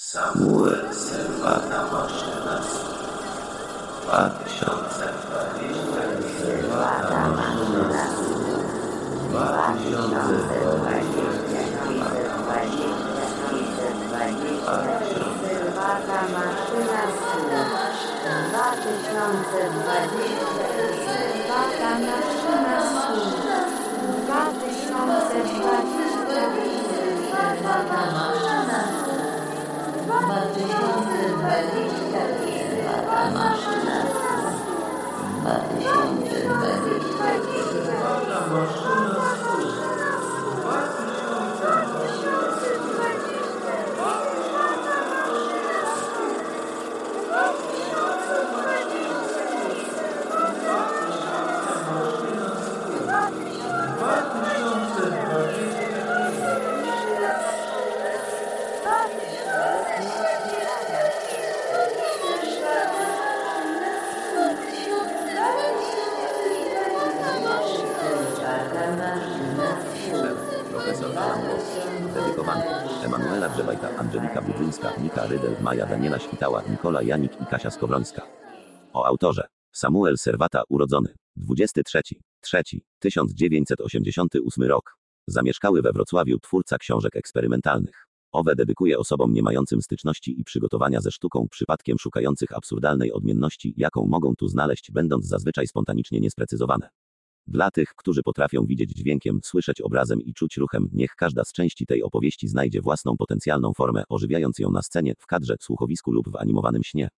Samuel Serwata Maszyna 2020 Serwata Maszyna Sylwata maszyna słów. 2020这是我们的第十 Profesor. Dedykowany. Emanuela Grzebajka, Angelika Budzyńska, Nika Rydel, Maja Daniela Świtała, Nikola Janik i Kasia Skowrońska. O autorze. Samuel Serwata urodzony. 23. 3. 1988 rok. Zamieszkały we Wrocławiu twórca książek eksperymentalnych. Owe dedykuje osobom nie mającym styczności i przygotowania ze sztuką, przypadkiem szukających absurdalnej odmienności, jaką mogą tu znaleźć, będąc zazwyczaj spontanicznie niesprecyzowane. Dla tych, którzy potrafią widzieć dźwiękiem, słyszeć obrazem i czuć ruchem, niech każda z części tej opowieści znajdzie własną potencjalną formę, ożywiając ją na scenie, w kadrze, słuchowisku lub w animowanym śnie.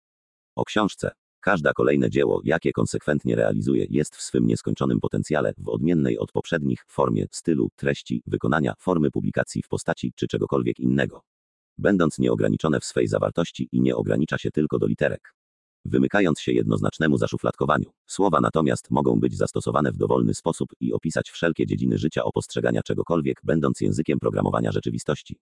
O książce. Każda kolejne dzieło, jakie konsekwentnie realizuje, jest w swym nieskończonym potencjale, w odmiennej od poprzednich formie, stylu, treści, wykonania, formy publikacji w postaci czy czegokolwiek innego. Będąc nieograniczone w swej zawartości i nie ogranicza się tylko do literek. Wymykając się jednoznacznemu zaszufladkowaniu, słowa natomiast mogą być zastosowane w dowolny sposób i opisać wszelkie dziedziny życia o postrzegania czegokolwiek, będąc językiem programowania rzeczywistości.